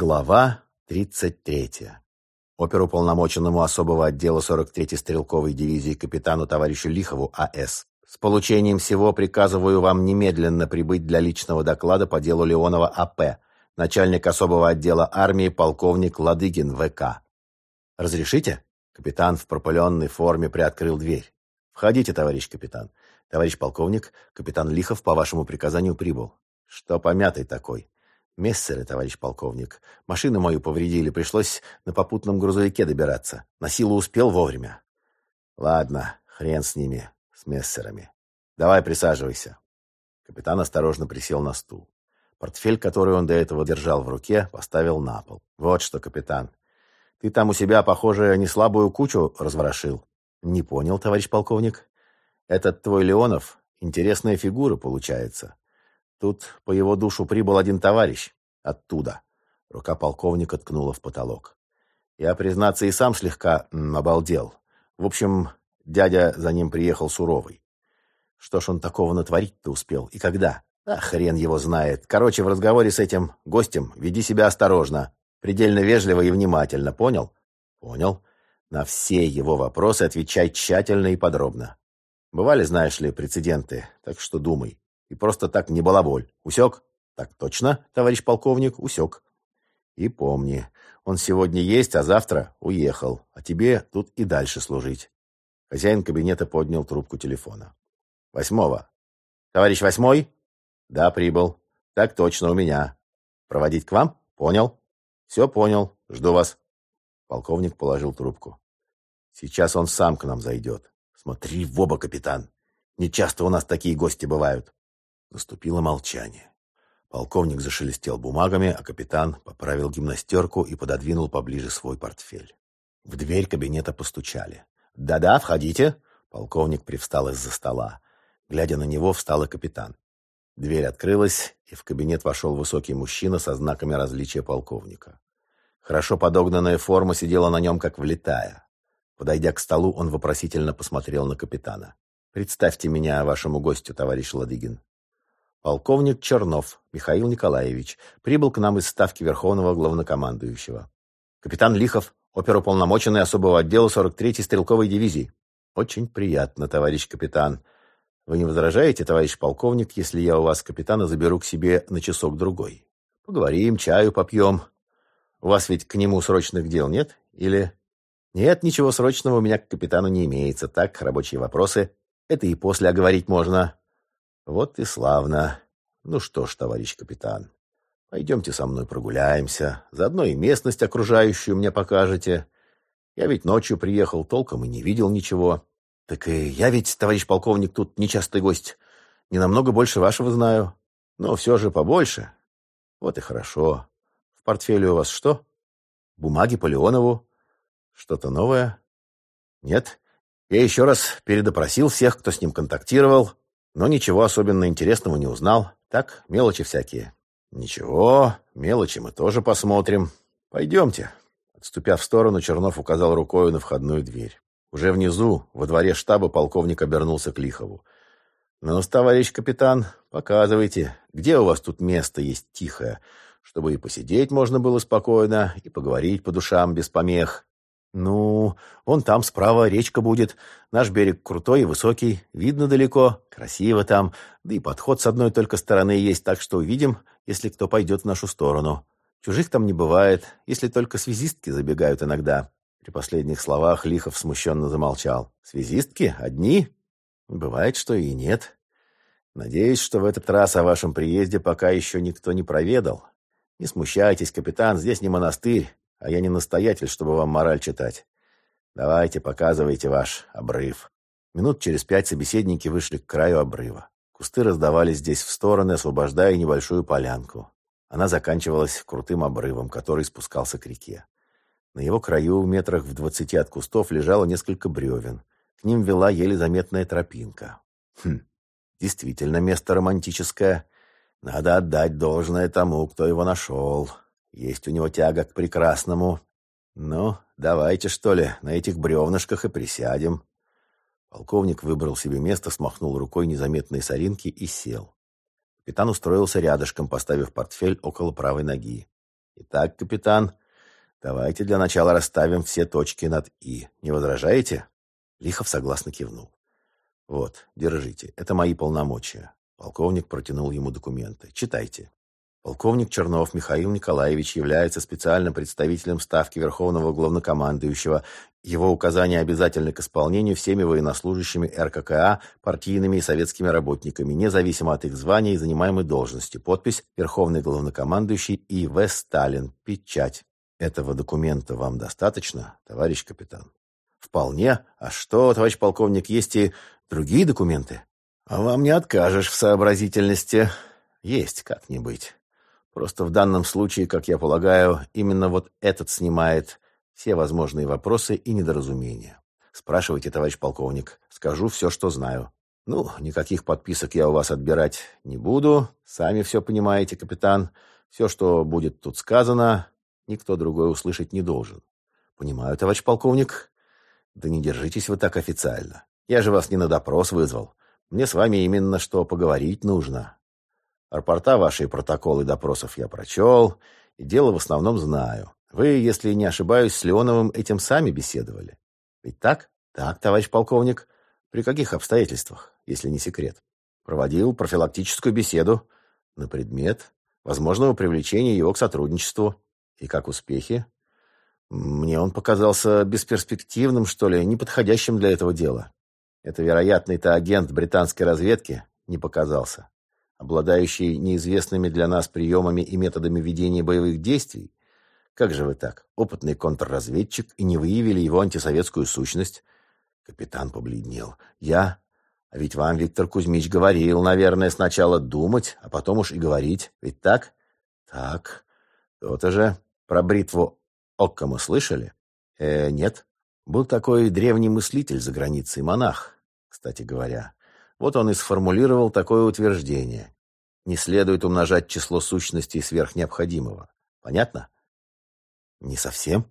Глава 33. Оперуполномоченному особого отдела 43-й стрелковой дивизии капитану товарищу Лихову А.С. С получением всего приказываю вам немедленно прибыть для личного доклада по делу Леонова А.П., начальник особого отдела армии полковник Ладыгин В.К. «Разрешите?» Капитан в пропыленной форме приоткрыл дверь. «Входите, товарищ капитан. Товарищ полковник, капитан Лихов по вашему приказанию прибыл». «Что помятый такой?» «Мессеры, товарищ полковник. Машину мою повредили, пришлось на попутном грузовике добираться. На силу успел вовремя». «Ладно, хрен с ними, с мессерами. Давай присаживайся». Капитан осторожно присел на стул. Портфель, который он до этого держал в руке, поставил на пол. «Вот что, капитан, ты там у себя, похоже, не слабую кучу разворошил». «Не понял, товарищ полковник. Этот твой Леонов — интересная фигура, получается. Тут по его душу прибыл один товарищ. Оттуда. Рука полковника ткнула в потолок. Я, признаться, и сам слегка м, обалдел. В общем, дядя за ним приехал суровый. Что ж он такого натворить-то успел? И когда? А хрен его знает. Короче, в разговоре с этим гостем веди себя осторожно. Предельно вежливо и внимательно. Понял? Понял. На все его вопросы отвечай тщательно и подробно. Бывали, знаешь ли, прецеденты, так что думай. И просто так не балаболь. Усек? Так точно, товарищ полковник, усек. И помни, он сегодня есть, а завтра уехал. А тебе тут и дальше служить. Хозяин кабинета поднял трубку телефона. Восьмого. Товарищ восьмой? Да, прибыл. Так точно, у меня. Проводить к вам? Понял. Все понял. Жду вас. Полковник положил трубку. Сейчас он сам к нам зайдет. Смотри в оба, капитан. Не часто у нас такие гости бывают. Наступило молчание. Полковник зашелестел бумагами, а капитан поправил гимнастерку и пододвинул поближе свой портфель. В дверь кабинета постучали. «Да-да, входите!» Полковник привстал из-за стола. Глядя на него, встал и капитан. Дверь открылась, и в кабинет вошел высокий мужчина со знаками различия полковника. Хорошо подогнанная форма сидела на нем, как влетая. Подойдя к столу, он вопросительно посмотрел на капитана. «Представьте меня вашему гостю, товарищ Ладыгин». Полковник Чернов Михаил Николаевич прибыл к нам из ставки Верховного Главнокомандующего. Капитан Лихов, оперуполномоченный особого отдела 43-й стрелковой дивизии. Очень приятно, товарищ капитан. Вы не возражаете, товарищ полковник, если я у вас капитана заберу к себе на часок-другой? Поговорим, чаю попьем. У вас ведь к нему срочных дел нет? Или... Нет, ничего срочного у меня к капитану не имеется. Так, рабочие вопросы. Это и после оговорить можно. Вот и славно. Ну что ж, товарищ капитан, пойдемте со мной прогуляемся. Заодно и местность окружающую мне покажете. Я ведь ночью приехал, толком и не видел ничего. Так и я ведь, товарищ полковник, тут нечастый гость. Не намного больше вашего знаю. Но все же побольше. Вот и хорошо. В портфеле у вас что? Бумаги по Леонову? Что-то новое? Нет. Я еще раз передопросил всех, кто с ним контактировал но ничего особенно интересного не узнал. Так, мелочи всякие. Ничего, мелочи мы тоже посмотрим. Пойдемте. Отступя в сторону, Чернов указал рукой на входную дверь. Уже внизу, во дворе штаба, полковник обернулся к Лихову. «Ну, товарищ капитан, показывайте, где у вас тут место есть тихое, чтобы и посидеть можно было спокойно, и поговорить по душам без помех. «Ну, вон там справа речка будет. Наш берег крутой и высокий, видно далеко, красиво там, да и подход с одной только стороны есть, так что увидим, если кто пойдет в нашу сторону. Чужих там не бывает, если только связистки забегают иногда». При последних словах Лихов смущенно замолчал. «Связистки? Одни? Бывает, что и нет. Надеюсь, что в этот раз о вашем приезде пока еще никто не проведал. Не смущайтесь, капитан, здесь не монастырь, а я не настоятель, чтобы вам мораль читать. Давайте, показывайте ваш обрыв. Минут через пять собеседники вышли к краю обрыва. Кусты раздавались здесь в стороны, освобождая небольшую полянку. Она заканчивалась крутым обрывом, который спускался к реке. На его краю, в метрах в двадцати от кустов, лежало несколько бревен. К ним вела еле заметная тропинка. Хм, действительно место романтическое. Надо отдать должное тому, кто его нашел. Есть у него тяга к прекрасному. Ну, давайте, что ли, на этих бревнышках и присядем. Полковник выбрал себе место, смахнул рукой незаметные соринки и сел. Капитан устроился рядышком, поставив портфель около правой ноги. Итак, капитан, давайте для начала расставим все точки над «и». Не возражаете? Лихов согласно кивнул. Вот, держите, это мои полномочия. Полковник протянул ему документы. Читайте. Полковник Чернов Михаил Николаевич является специальным представителем Ставки Верховного Главнокомандующего. Его указания обязательны к исполнению всеми военнослужащими РККА, партийными и советскими работниками, независимо от их звания и занимаемой должности. Подпись «Верховный Главнокомандующий И.В. Сталин». Печать. Этого документа вам достаточно, товарищ капитан? Вполне. А что, товарищ полковник, есть и другие документы? А вам не откажешь в сообразительности. Есть как-нибудь. Просто в данном случае, как я полагаю, именно вот этот снимает все возможные вопросы и недоразумения. Спрашивайте, товарищ полковник. Скажу все, что знаю. Ну, никаких подписок я у вас отбирать не буду. Сами все понимаете, капитан. Все, что будет тут сказано, никто другой услышать не должен. Понимаю, товарищ полковник. Да не держитесь вы так официально. Я же вас не на допрос вызвал. Мне с вами именно что поговорить нужно. Рапорта ваши и протоколы допросов я прочел, и дело в основном знаю. Вы, если не ошибаюсь, с Леоновым этим сами беседовали. Ведь так? Так, товарищ полковник. При каких обстоятельствах, если не секрет? Проводил профилактическую беседу на предмет возможного привлечения его к сотрудничеству. И как успехи? Мне он показался бесперспективным, что ли, неподходящим для этого дела. Это, вероятно, агент британской разведки не показался обладающий неизвестными для нас приемами и методами ведения боевых действий? Как же вы так? Опытный контрразведчик и не выявили его антисоветскую сущность? Капитан побледнел. Я? А ведь вам Виктор Кузьмич говорил, наверное, сначала думать, а потом уж и говорить. Ведь так? Так. То-то же. Про бритву Оккама слышали? Э, нет. Был такой древний мыслитель за границей, монах, кстати говоря. Вот он и сформулировал такое утверждение. Не следует умножать число сущностей сверх необходимого. Понятно? Не совсем.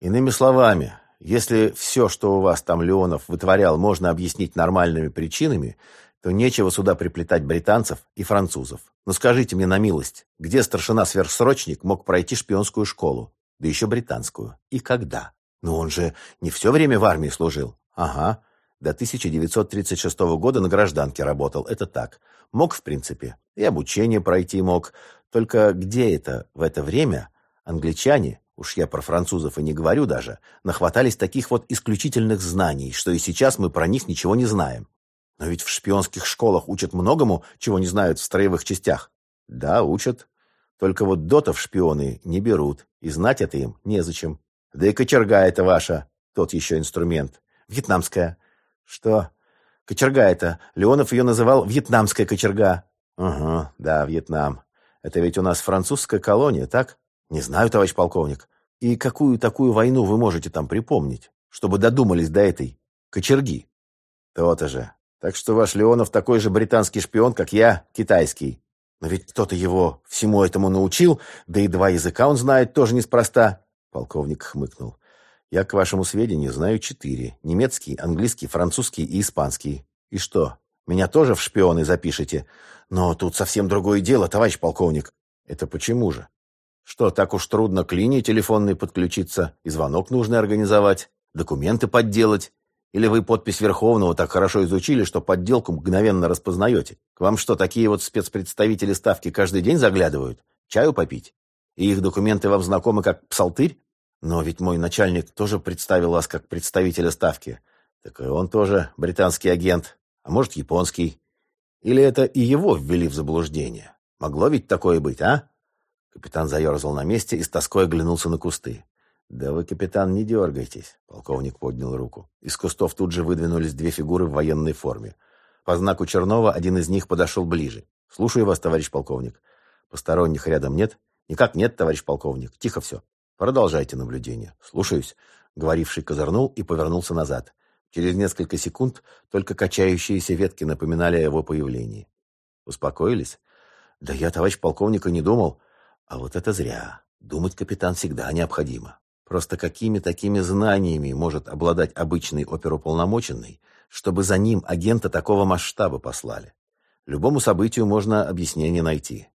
Иными словами, если все, что у вас там Леонов вытворял, можно объяснить нормальными причинами, то нечего сюда приплетать британцев и французов. Но скажите мне на милость, где старшина-сверхсрочник мог пройти шпионскую школу? Да еще британскую. И когда? Ну он же не все время в армии служил. Ага. До 1936 года на гражданке работал, это так. Мог, в принципе, и обучение пройти мог. Только где это в это время англичане, уж я про французов и не говорю даже, нахватались таких вот исключительных знаний, что и сейчас мы про них ничего не знаем. Но ведь в шпионских школах учат многому, чего не знают в строевых частях. Да, учат. Только вот дотов шпионы не берут, и знать это им незачем. Да и кочерга это ваша, тот еще инструмент. Вьетнамская. «Что?» «Кочерга это. Леонов ее называл «вьетнамская кочерга». «Угу, да, Вьетнам. Это ведь у нас французская колония, так?» «Не знаю, товарищ полковник. И какую такую войну вы можете там припомнить, чтобы додумались до этой кочерги?» «То-то же. Так что ваш Леонов такой же британский шпион, как я, китайский. Но ведь кто-то его всему этому научил, да и два языка он знает тоже неспроста». Полковник хмыкнул. Я, к вашему сведению, знаю четыре. Немецкий, английский, французский и испанский. И что, меня тоже в шпионы запишете? Но тут совсем другое дело, товарищ полковник. Это почему же? Что, так уж трудно к линии телефонной подключиться, и звонок нужно организовать, документы подделать? Или вы подпись Верховного так хорошо изучили, что подделку мгновенно распознаете? К вам что, такие вот спецпредставители Ставки каждый день заглядывают? Чаю попить? И их документы вам знакомы как псалтырь? Но ведь мой начальник тоже представил вас как представителя ставки. Так и он тоже британский агент, а может, японский. Или это и его ввели в заблуждение? Могло ведь такое быть, а? Капитан заерзал на месте и с тоской оглянулся на кусты. «Да вы, капитан, не дергайтесь», — полковник поднял руку. Из кустов тут же выдвинулись две фигуры в военной форме. По знаку Чернова один из них подошел ближе. «Слушаю вас, товарищ полковник. Посторонних рядом нет?» «Никак нет, товарищ полковник. Тихо все». Продолжайте наблюдение. Слушаюсь. Говоривший козырнул и повернулся назад. Через несколько секунд только качающиеся ветки напоминали о его появлении. Успокоились? Да я, товарищ полковника, не думал. А вот это зря. Думать капитан всегда необходимо. Просто какими такими знаниями может обладать обычный оперуполномоченный, чтобы за ним агента такого масштаба послали? Любому событию можно объяснение найти.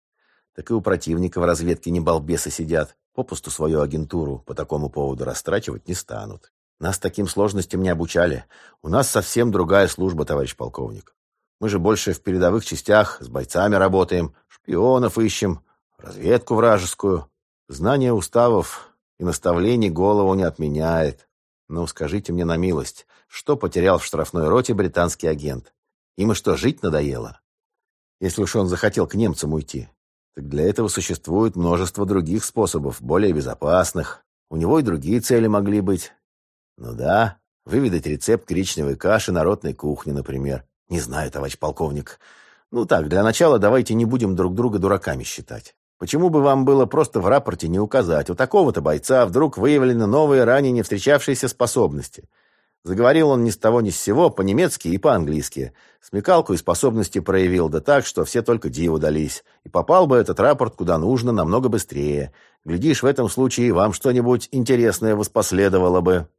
Так и у противника в разведке не балбесы сидят. Попусту свою агентуру по такому поводу растрачивать не станут. Нас таким сложностям не обучали. У нас совсем другая служба, товарищ полковник. Мы же больше в передовых частях, с бойцами работаем, шпионов ищем, разведку вражескую. Знание уставов и наставлений голову не отменяет. Ну, скажите мне на милость, что потерял в штрафной роте британский агент? Им и что, жить надоело? Если уж он захотел к немцам уйти, так для этого существует множество других способов, более безопасных. У него и другие цели могли быть. Ну да, выведать рецепт коричневой каши народной кухни, например. Не знаю, товарищ полковник. Ну так, для начала давайте не будем друг друга дураками считать. Почему бы вам было просто в рапорте не указать, у такого-то бойца вдруг выявлены новые, ранее не встречавшиеся способности? Заговорил он ни с того ни с сего, по-немецки и по-английски. Смекалку и способности проявил, да так, что все только диву дались. И попал бы этот рапорт куда нужно, намного быстрее. Глядишь, в этом случае вам что-нибудь интересное воспоследовало бы.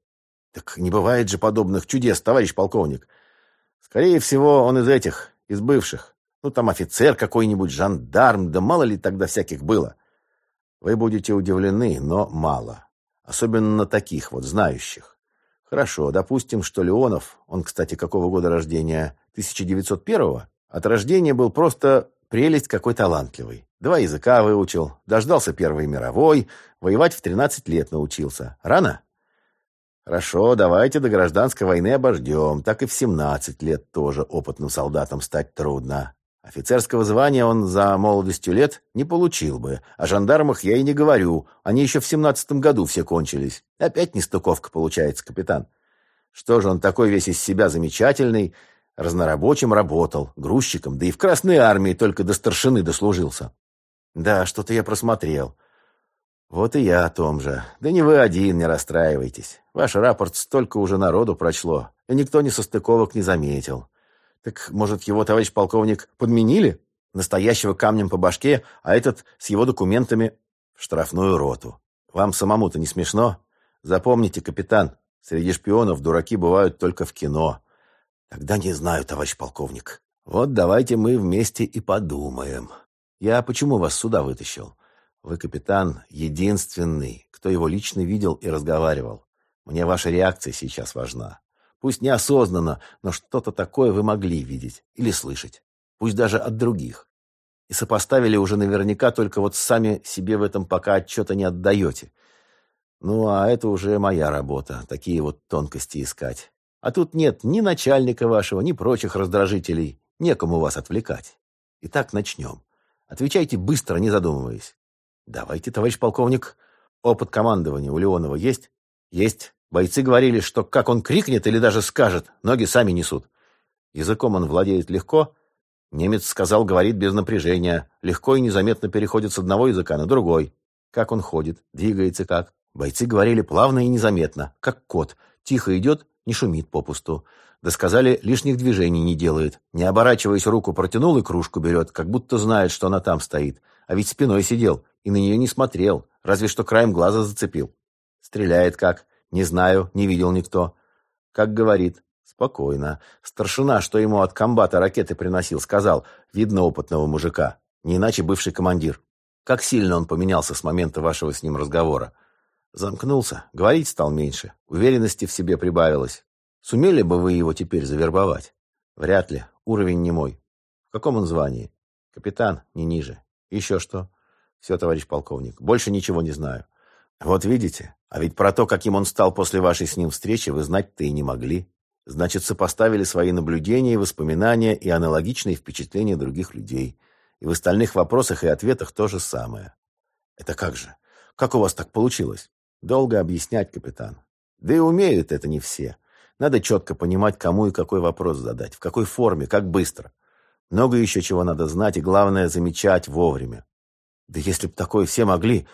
Так не бывает же подобных чудес, товарищ полковник. Скорее всего, он из этих, из бывших. Ну, там офицер какой-нибудь, жандарм, да мало ли тогда всяких было. Вы будете удивлены, но мало. Особенно таких вот, знающих. Хорошо, допустим, что Леонов, он, кстати, какого года рождения? 1901-го? От рождения был просто прелесть какой талантливый. Два языка выучил, дождался Первой мировой, воевать в 13 лет научился. Рано? Хорошо, давайте до гражданской войны обождем. Так и в 17 лет тоже опытным солдатом стать трудно. Офицерского звания он за молодостью лет не получил бы. О жандармах я и не говорю. Они еще в семнадцатом году все кончились. Опять нестыковка получается, капитан. Что же он такой весь из себя замечательный? Разнорабочим работал, грузчиком, да и в Красной армии только до старшины дослужился. Да, что-то я просмотрел. Вот и я о том же. Да не вы один, не расстраивайтесь. Ваш рапорт столько уже народу прочло, и никто ни состыковок не заметил. Так, может, его, товарищ полковник, подменили? Настоящего камнем по башке, а этот с его документами в штрафную роту. Вам самому-то не смешно? Запомните, капитан, среди шпионов дураки бывают только в кино. Тогда не знаю, товарищ полковник. Вот давайте мы вместе и подумаем. Я почему вас сюда вытащил? Вы, капитан, единственный, кто его лично видел и разговаривал. Мне ваша реакция сейчас важна. Пусть неосознанно, но что-то такое вы могли видеть или слышать. Пусть даже от других. И сопоставили уже наверняка, только вот сами себе в этом пока отчета не отдаете. Ну, а это уже моя работа, такие вот тонкости искать. А тут нет ни начальника вашего, ни прочих раздражителей. Некому вас отвлекать. Итак, начнем. Отвечайте быстро, не задумываясь. Давайте, товарищ полковник. Опыт командования у Леонова есть? Есть. Бойцы говорили, что как он крикнет или даже скажет, ноги сами несут. Языком он владеет легко. Немец сказал, говорит без напряжения. Легко и незаметно переходит с одного языка на другой. Как он ходит, двигается как. Бойцы говорили плавно и незаметно, как кот. Тихо идет, не шумит попусту. Да сказали, лишних движений не делает. Не оборачиваясь, руку протянул и кружку берет, как будто знает, что она там стоит. А ведь спиной сидел и на нее не смотрел, разве что краем глаза зацепил. Стреляет как. Не знаю, не видел никто. Как говорит, спокойно. Старшина, что ему от комбата ракеты приносил, сказал, видно опытного мужика, не иначе бывший командир. Как сильно он поменялся с момента вашего с ним разговора. Замкнулся, говорить стал меньше, уверенности в себе прибавилось. Сумели бы вы его теперь завербовать? Вряд ли, уровень не мой. В каком он звании? Капитан, не ниже. Еще что? Все, товарищ полковник, больше ничего не знаю. Вот видите, а ведь про то, каким он стал после вашей с ним встречи, вы знать-то и не могли. Значит, сопоставили свои наблюдения воспоминания и аналогичные впечатления других людей. И в остальных вопросах и ответах то же самое. Это как же? Как у вас так получилось? Долго объяснять, капитан. Да и умеют это не все. Надо четко понимать, кому и какой вопрос задать, в какой форме, как быстро. Много еще чего надо знать, и главное, замечать вовремя. Да если б такое все могли,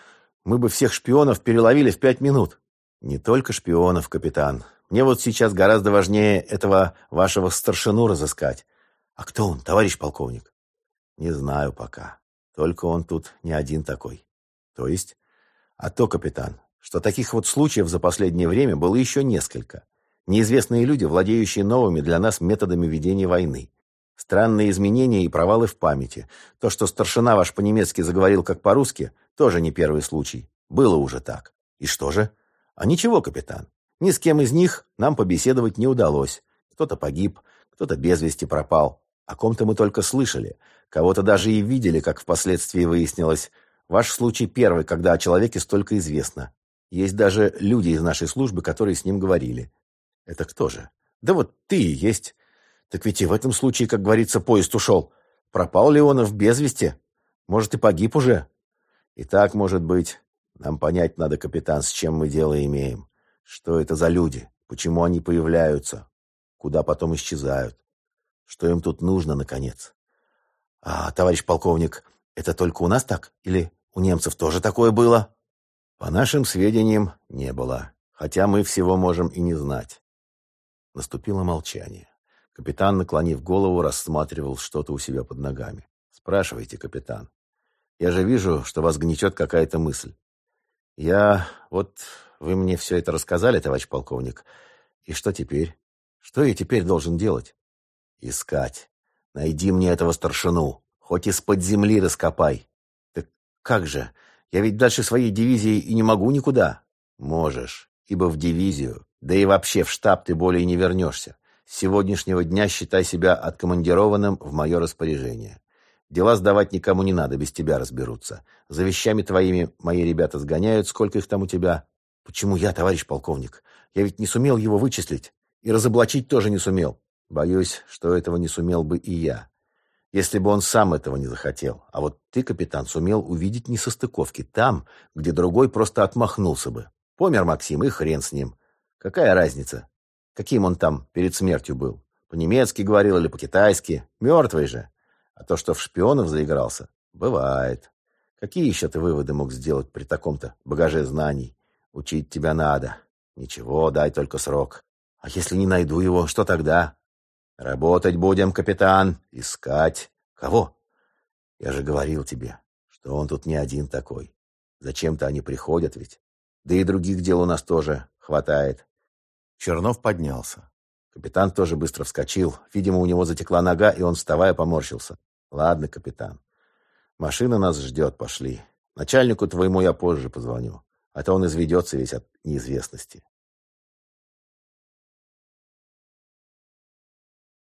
мы бы всех шпионов переловили в пять минут. Не только шпионов, капитан. Мне вот сейчас гораздо важнее этого вашего старшину разыскать. А кто он, товарищ полковник? Не знаю пока. Только он тут не один такой. То есть? А то, капитан, что таких вот случаев за последнее время было еще несколько. Неизвестные люди, владеющие новыми для нас методами ведения войны. Странные изменения и провалы в памяти. То, что старшина ваш по-немецки заговорил как по-русски, тоже не первый случай. Было уже так. И что же? А ничего, капитан. Ни с кем из них нам побеседовать не удалось. Кто-то погиб, кто-то без вести пропал. О ком-то мы только слышали. Кого-то даже и видели, как впоследствии выяснилось. Ваш случай первый, когда о человеке столько известно. Есть даже люди из нашей службы, которые с ним говорили. Это кто же? Да вот ты и есть. Так ведь и в этом случае, как говорится, поезд ушел. Пропал Леонов без вести. Может, и погиб уже. И так может быть. Нам понять надо, капитан, с чем мы дело имеем. Что это за люди? Почему они появляются? Куда потом исчезают? Что им тут нужно, наконец? А, товарищ полковник, это только у нас так? Или у немцев тоже такое было? По нашим сведениям, не было. Хотя мы всего можем и не знать. Наступило молчание. Капитан, наклонив голову, рассматривал что-то у себя под ногами. «Спрашивайте, капитан. Я же вижу, что вас гнетет какая-то мысль. Я... Вот вы мне все это рассказали, товарищ полковник. И что теперь? Что я теперь должен делать? Искать. Найди мне этого старшину. Хоть из-под земли раскопай. Так как же? Я ведь дальше своей дивизии и не могу никуда. Можешь, ибо в дивизию, да и вообще в штаб ты более не вернешься. С сегодняшнего дня считай себя откомандированным в мое распоряжение. Дела сдавать никому не надо, без тебя разберутся. За вещами твоими мои ребята сгоняют, сколько их там у тебя. Почему я, товарищ полковник? Я ведь не сумел его вычислить. И разоблачить тоже не сумел. Боюсь, что этого не сумел бы и я. Если бы он сам этого не захотел. А вот ты, капитан, сумел увидеть несостыковки там, где другой просто отмахнулся бы. Помер Максим, и хрен с ним. Какая разница? Каким он там перед смертью был? По-немецки говорил или по-китайски? Мертвый же. А то, что в шпионов заигрался, бывает. Какие еще ты выводы мог сделать при таком-то багаже знаний? Учить тебя надо. Ничего, дай только срок. А если не найду его, что тогда? Работать будем, капитан. Искать. Кого? Я же говорил тебе, что он тут не один такой. Зачем-то они приходят ведь. Да и других дел у нас тоже хватает. Чернов поднялся. Капитан тоже быстро вскочил. Видимо, у него затекла нога, и он, вставая, поморщился. Ладно, капитан. Машина нас ждет, пошли. Начальнику твоему я позже позвоню. А то он изведется весь от неизвестности.